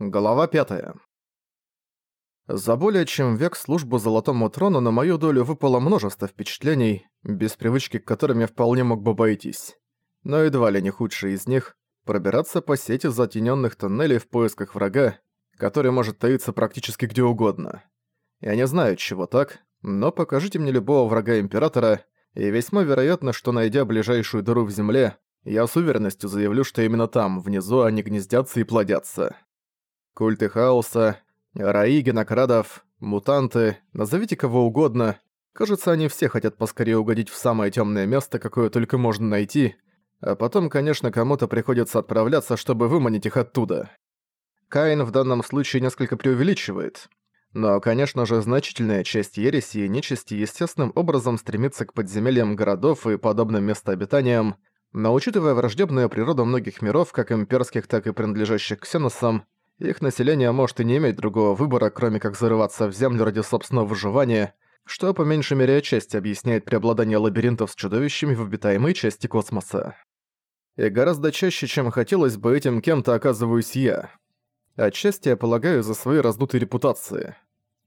Глава 5. За более чем век службы Золотому Трону на мою долю выпало множество впечатлений, без привычки к которым я вполне мог бы обойтись. Но едва ли не худшие из них — пробираться по сети затененных тоннелей в поисках врага, который может таиться практически где угодно. Я не знаю, чего так, но покажите мне любого врага Императора, и весьма вероятно, что найдя ближайшую дыру в земле, я с уверенностью заявлю, что именно там, внизу, они гнездятся и плодятся. Культы хаоса, раи генокрадов, мутанты, назовите кого угодно. Кажется, они все хотят поскорее угодить в самое темное место, какое только можно найти, а потом, конечно, кому-то приходится отправляться, чтобы выманить их оттуда. Каин в данном случае несколько преувеличивает. Но, конечно же, значительная часть ереси и нечисти естественным образом стремится к подземельям городов и подобным местообитаниям, но учитывая враждебную природу многих миров, как имперских, так и принадлежащих ксеносам, их население может и не иметь другого выбора, кроме как зарываться в землю ради собственного выживания, что по меньшей мере отчасти объясняет преобладание лабиринтов с чудовищами в обитаемой части космоса. И гораздо чаще, чем хотелось бы, этим кем-то оказываюсь я. Отчасти я полагаю за свои раздутые репутации.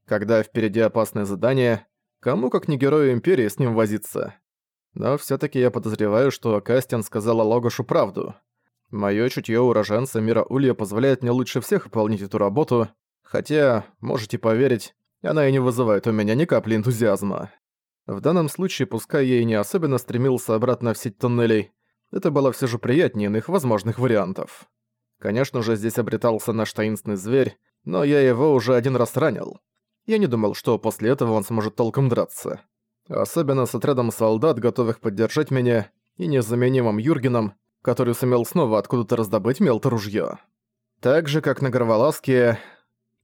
Когда впереди опасное задание, кому как не герою Империи с ним возиться. Но все таки я подозреваю, что Кастин сказала Логошу правду — Моё чутье уроженца мира Улья позволяет мне лучше всех выполнить эту работу, хотя, можете поверить, она и не вызывает у меня ни капли энтузиазма. В данном случае, пускай я и не особенно стремился обратно в сеть туннелей, это было все же приятнее иных возможных вариантов. Конечно же, здесь обретался наш таинственный зверь, но я его уже один раз ранил. Я не думал, что после этого он сможет толком драться. Особенно с отрядом солдат, готовых поддержать меня, и незаменимым Юргеном, который сумел снова откуда-то раздобыть мелто-ружьё. Так же, как на Горваласке,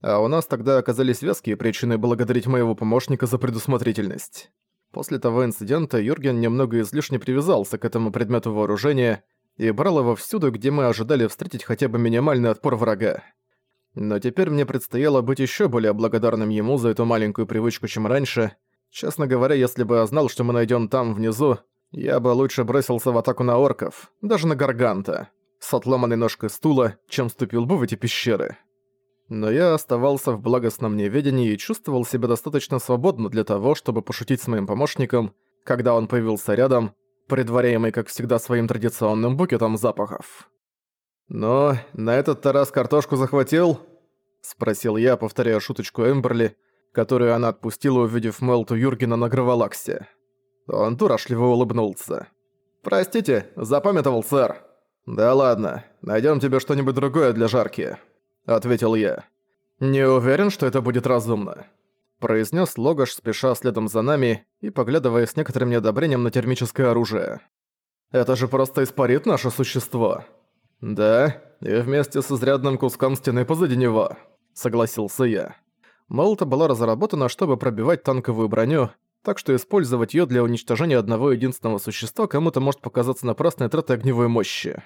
а у нас тогда оказались веские причины благодарить моего помощника за предусмотрительность. После того инцидента Юрген немного излишне привязался к этому предмету вооружения и брал его всюду, где мы ожидали встретить хотя бы минимальный отпор врага. Но теперь мне предстояло быть ещё более благодарным ему за эту маленькую привычку, чем раньше. Честно говоря, если бы я знал, что мы найдём там, внизу, я бы лучше бросился в атаку на орков, даже на Гарганта, с отломанной ножкой стула, чем вступил бы в эти пещеры. Но я оставался в благостном неведении и чувствовал себя достаточно свободно для того, чтобы пошутить с моим помощником, когда он появился рядом, предваряемый, как всегда, своим традиционным букетом запахов. «Но на этот-то раз картошку захватил?» — спросил я, повторяя шуточку Эмберли, которую она отпустила, увидев Мелту Юргена на Граволаксе. Он дурашливо улыбнулся. «Простите, запамятовал, сэр». «Да ладно, найдём тебе что-нибудь другое для жарки», — ответил я. «Не уверен, что это будет разумно», — произнес Логаш, спеша следом за нами и поглядывая с некоторым неодобрением на термическое оружие. «Это же просто испарит наше существо». «Да, и вместе с изрядным куском стены позади него», — согласился я. Молота была разработана, чтобы пробивать танковую броню, так что использовать её для уничтожения одного единственного существа кому-то может показаться напрасной тратой огневой мощи.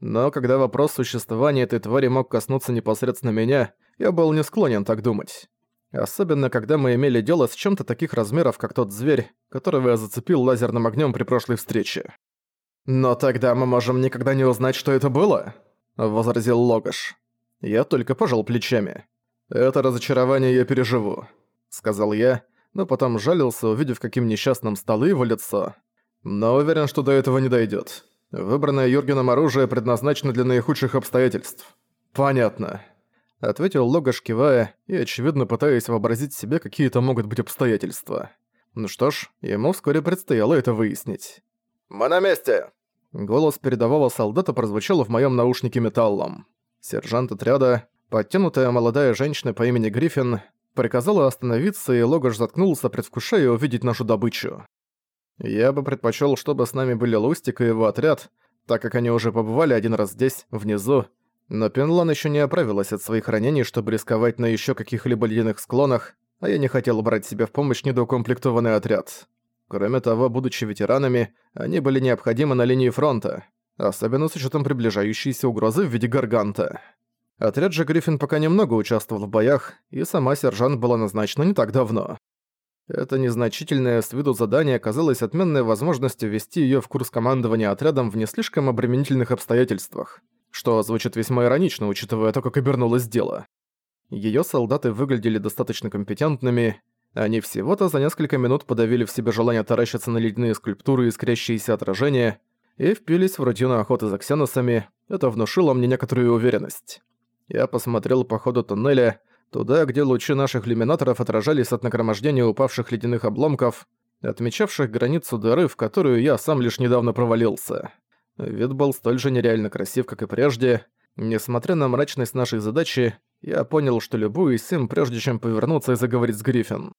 Но когда вопрос существования этой твари мог коснуться непосредственно меня, я был не склонен так думать. Особенно, когда мы имели дело с чем-то таких размеров, как тот зверь, которого я зацепил лазерным огнем при прошлой встрече. «Но тогда мы можем никогда не узнать, что это было», — возразил Логаш. Я только пожал плечами. «Это разочарование я переживу», — сказал я, — но потом жалился, увидев, каким несчастным стало его лицо. Но уверен, что до этого не дойдет. Выбранное Юргеном оружие предназначено для наихудших обстоятельств. Понятно. Ответил Логаш, кивая, и, очевидно, пытаясь вообразить себе какие-то могут быть обстоятельства. Ну что ж, ему вскоре предстояло это выяснить. «Мы на месте!» Голос передового солдата прозвучал в моем наушнике металлом. Сержант отряда, подтянутая молодая женщина по имени Гриффин, приказала остановиться, и Логаш заткнулся, предвкушая увидеть нашу добычу. Я бы предпочел, чтобы с нами были Лустик и его отряд, так как они уже побывали один раз здесь, внизу, но Пенлан еще не оправилась от своих ранений, чтобы рисковать на еще каких-либо ледяных склонах, а я не хотел брать себе в помощь недоукомплектованный отряд. Кроме того, будучи ветеранами, они были необходимы на линии фронта, особенно с учетом приближающейся угрозы в виде гарганта. Отряд же Гриффин пока немного участвовал в боях, и сама сержант была назначена не так давно. Это незначительное с виду задание оказалось отменной возможностью ввести её в курс командования отрядом в не слишком обременительных обстоятельствах. что звучит весьма иронично, учитывая то, как обернулось дело. Её солдаты выглядели достаточно компетентными, они всего-то за несколько минут подавили в себе желание таращиться на ледяные скульптуры и искрящиеся отражения и впились в рутину охоты за ксеносами, это внушило мне некоторую уверенность. Я посмотрел по ходу туннеля, туда, где лучи наших иллюминаторов отражались от нагромождения упавших ледяных обломков, отмечавших границу дыры, в которую я сам лишь недавно провалился. Вид был столь же нереально красив, как и прежде. Несмотря на мрачность нашей задачи, я понял, что любуюсь им, прежде чем повернуться и заговорить с Гриффин.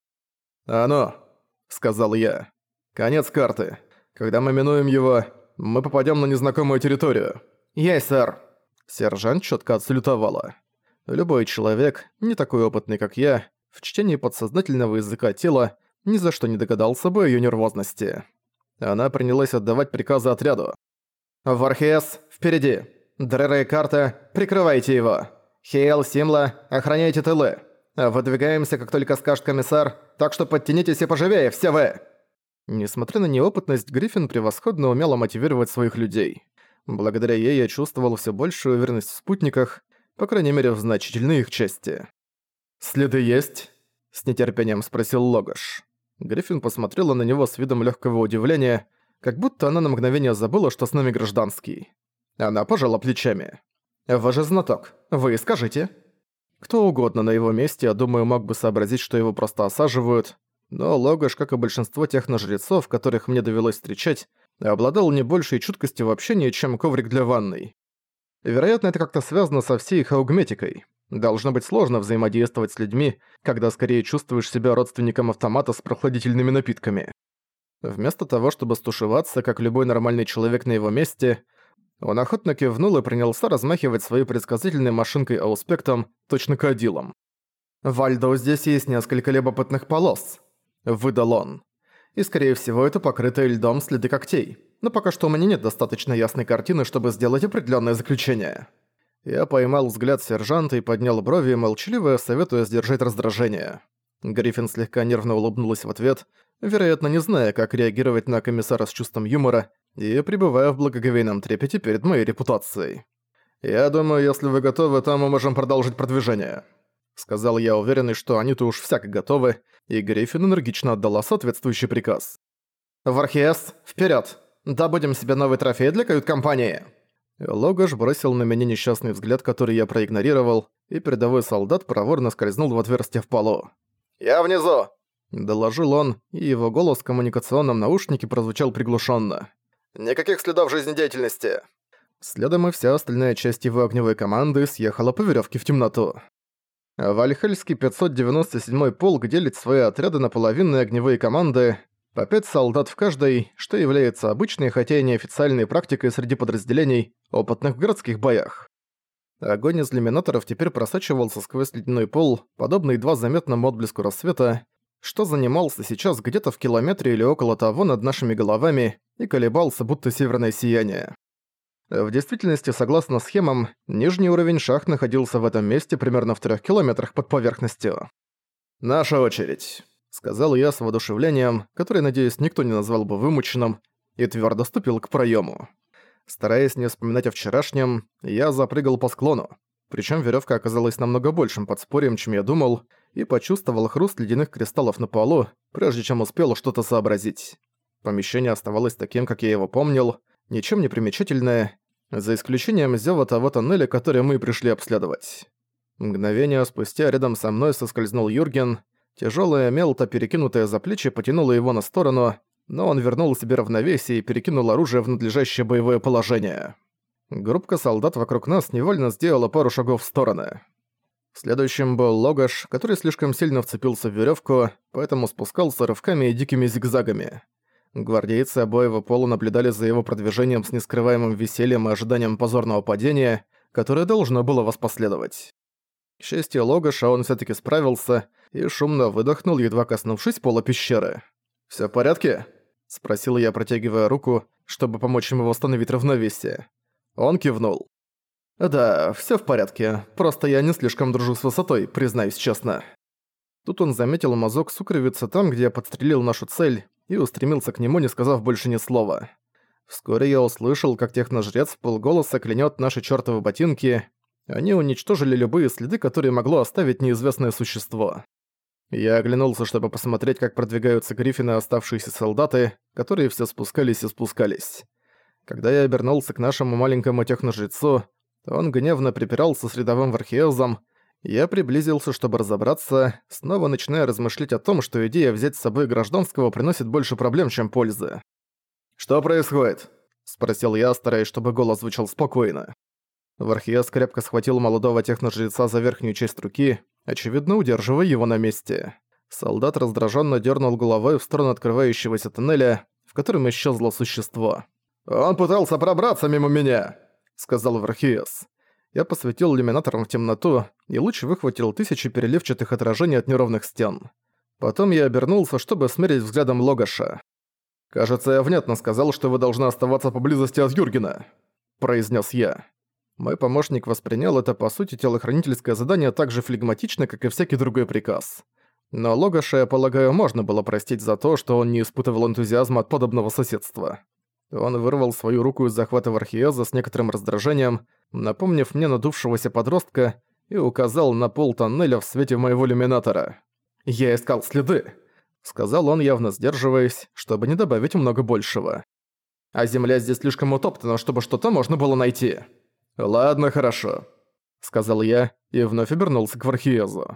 «Оно», — сказал я. «Конец карты. Когда мы минуем его, мы попадем на незнакомую территорию». «Есть, сэр». Сержант четко отсалютовала. Любой человек, не такой опытный, как я, в чтении подсознательного языка тела, ни за что не догадался бы о её нервозности. Она принялась отдавать приказы отряду. «Вархес, впереди! Дрера и карта, прикрывайте его! Хейл, Симла, охраняйте тылы! Выдвигаемся, как только скажет комиссар, так что подтянитесь и поживее, все вы!» Несмотря на неопытность, Гриффин превосходно умела мотивировать своих людей. Благодаря ей я чувствовал все большую уверенность в спутниках, по крайней мере в значительной их части. «Следы есть?» — с нетерпением спросил Логош. Гриффин посмотрела на него с видом легкого удивления, как будто она на мгновение забыла, что с нами гражданский. Она пожала плечами. «Вы же знаток. Вы скажите». Кто угодно на его месте, я думаю, мог бы сообразить, что его просто осаживают, но Логош, как и большинство техножрецов, которых мне довелось встречать, обладал не большей чуткостью в общении, чем коврик для ванной. Вероятно, это как-то связано со всей хаугметикой. Должно быть сложно взаимодействовать с людьми, когда скорее чувствуешь себя родственником автомата с прохладительными напитками. Вместо того, чтобы стушеваться, как любой нормальный человек на его месте, он охотно кивнул и принялся размахивать своей предсказательной машинкой ауспектом, точно кадилом. «Вальдо, здесь есть несколько любопытных полос», — выдал он и, скорее всего, это покрытые льдом следы когтей. Но пока что у меня нет достаточно ясной картины, чтобы сделать определенное заключение. Я поймал взгляд сержанта и поднял брови, молчаливо советуя сдержать раздражение. Гриффин слегка нервно улыбнулась в ответ, вероятно, не зная, как реагировать на комиссара с чувством юмора и пребывая в благоговейном трепете перед моей репутацией. «Я думаю, если вы готовы, то мы можем продолжить продвижение», сказал я, уверенный, что они-то уж всяко готовы, и Гриффин энергично отдала соответствующий приказ. «Вархиес, вперед! Добудем себе новый трофей для кают-компании!» Логаш бросил на меня несчастный взгляд, который я проигнорировал, и передовой солдат проворно скользнул в отверстие в полу. «Я внизу!» – доложил он, и его голос в коммуникационном наушнике прозвучал приглушенно. «Никаких следов жизнедеятельности!» Следом и вся остальная часть его огневой команды съехала по веревке в темноту. Вальхельский 597-й полк делит свои отряды на половинные огневые команды, по пять солдат в каждой, что является обычной, хотя и неофициальной практикой среди подразделений, опытных в городских боях. Огонь из люминаторов теперь просачивался сквозь ледяной пол, подобно едва заметному отблеску рассвета, что занимался сейчас где-то в километре или около того над нашими головами и колебался, будто северное сияние. В действительности, согласно схемам, нижний уровень шахт находился в этом месте примерно в трех километрах под поверхностью. «Наша очередь», — сказал я с воодушевлением, которое, надеюсь, никто не назвал бы вымученным, и твердо ступил к проему. Стараясь не вспоминать о вчерашнем, я запрыгал по склону. Причем веревка оказалась намного большим подспорьем, чем я думал, и почувствовал хруст ледяных кристаллов на полу, прежде чем успел что-то сообразить. Помещение оставалось таким, как я его помнил, ничем не примечательное, за исключением зёва того тоннеля, который мы пришли обследовать. Мгновение спустя рядом со мной соскользнул Юрген, тяжёлая мелта, перекинутая за плечи, потянула его на сторону, но он вернул себе равновесие и перекинул оружие в надлежащее боевое положение. Группка солдат вокруг нас невольно сделала пару шагов в стороны. Следующим был Логаш, который слишком сильно вцепился в верёвку, поэтому спускался рывками и дикими зигзагами. Гвардейцы обоего пола наблюдали за его продвижением с нескрываемым весельем и ожиданием позорного падения, которое должно было воспоследовать. К счастью Логаша, он всё-таки справился и шумно выдохнул, едва коснувшись пола пещеры. «Всё в порядке?» – спросил я, протягивая руку, чтобы помочь ему восстановить равновесие. Он кивнул. «Да, всё в порядке, просто я не слишком дружу с высотой, признаюсь честно». Тут он заметил мазок сукровицы там, где я подстрелил нашу цель, и устремился к нему, не сказав больше ни слова. Вскоре я услышал, как техножрец в полголоса клянет наши чертовы ботинки. Они уничтожили любые следы, которые могло оставить неизвестное существо. Я оглянулся, чтобы посмотреть, как продвигаются гриффины и оставшиеся солдаты, которые все спускались и спускались. Когда я обернулся к нашему маленькому техножрецу, он гневно припирался с рядовым вархиозом, я приблизился, чтобы разобраться, снова начиная размышлять о том, что идея взять с собой гражданского приносит больше проблем, чем пользы. «Что происходит?» – спросил я, стараясь, чтобы голос звучал спокойно. Вархиас крепко схватил молодого техножреца за верхнюю часть руки, очевидно, удерживая его на месте. Солдат раздраженно дернул головой в сторону открывающегося тоннеля, в котором исчезло существо. «Он пытался пробраться мимо меня!» – сказал Вархиас. Я посветил иллюминатором в темноту, и луч выхватил тысячи переливчатых отражений от неровных стен. Потом я обернулся, чтобы смерить взглядом Логаша. «Кажется, я внятно сказал, что вы должны оставаться поблизости от Юргена», – произнес я. Мой помощник воспринял это, по сути, телохранительское задание так же флегматично, как и всякий другой приказ. Но Логаша, я полагаю, можно было простить за то, что он не испытывал энтузиазма от подобного соседства. Он вырвал свою руку из захвата Вархиоза с некоторым раздражением, напомнив мне надувшегося подростка, и указал на пол тоннеля в свете моего иллюминатора. «Я искал следы», — сказал он, явно сдерживаясь, чтобы не добавить много большего. «А земля здесь слишком утоптана, чтобы что-то можно было найти». «Ладно, хорошо», — сказал я и вновь обернулся к Вархиезу.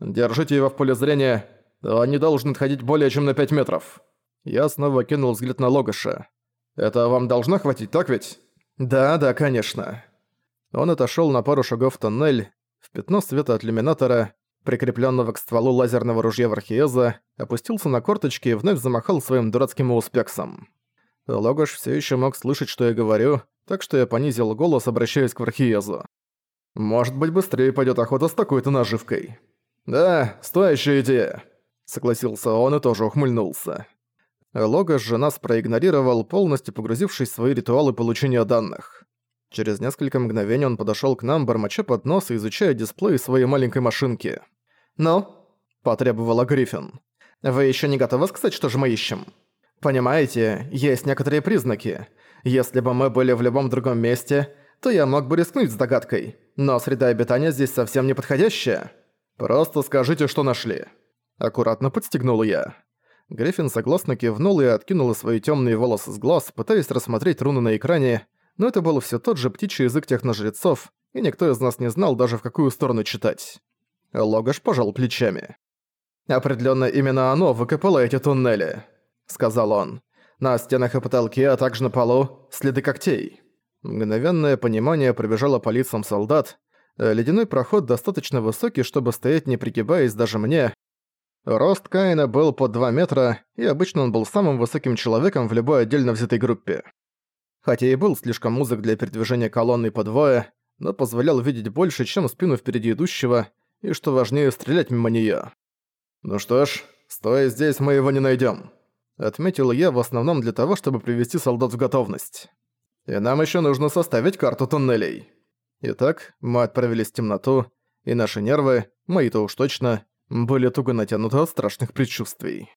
«Держите его в поле зрения, он не должен отходить более чем на пять метров». Я снова кинул взгляд на Логаша. «Это вам должно хватить, так ведь?» «Да, да, конечно». Он отошёл на пару шагов в тоннель, в пятно света от иллюминатора, прикреплённого к стволу лазерного ружья Вархиеза, опустился на корточки и вновь замахал своим дурацким успексом. Логош всё ещё мог слышать, что я говорю, так что я понизил голос, обращаясь к Вархиезу. «Может быть, быстрее пойдёт охота с такой-то наживкой». «Да, стоящая идея», — согласился он и тоже ухмыльнулся. Логош же нас проигнорировал, полностью погрузившись в свои ритуалы получения данных. Через несколько мгновений он подошёл к нам, бормоча под нос и изучая дисплей своей маленькой машинки. «Ну?» – потребовала Гриффин. «Вы ещё не готовы сказать, что же мы ищем?» «Понимаете, есть некоторые признаки. Если бы мы были в любом другом месте, то я мог бы рискнуть с догадкой. Но среда обитания здесь совсем не подходящая. Просто скажите, что нашли». Аккуратно подстегнул я. Гриффин согласно кивнул и откинула свои тёмные волосы с глаз, пытаясь рассмотреть руны на экране, но это был все тот же птичий язык техножрецов, и никто из нас не знал даже в какую сторону читать. Логаш пожал плечами. «Определенно именно оно выкопало эти туннели», — сказал он. «На стенах и потолке, а также на полу следы когтей». Мгновенное понимание пробежало по лицам солдат. Ледяной проход достаточно высокий, чтобы стоять не пригибаясь даже мне. Рост Каина был под 2 метра, и обычно он был самым высоким человеком в любой отдельно взятой группе хотя и был слишком узок для передвижения колонны по двое, но позволял видеть больше, чем спину впереди идущего, и, что важнее, стрелять мимо неё. «Ну что ж, стоя здесь, мы его не найдём», — отметил я в основном для того, чтобы привести солдат в готовность. «И нам ещё нужно составить карту туннелей». Итак, мы отправились в темноту, и наши нервы, мои-то уж точно, были туго натянуты от страшных предчувствий.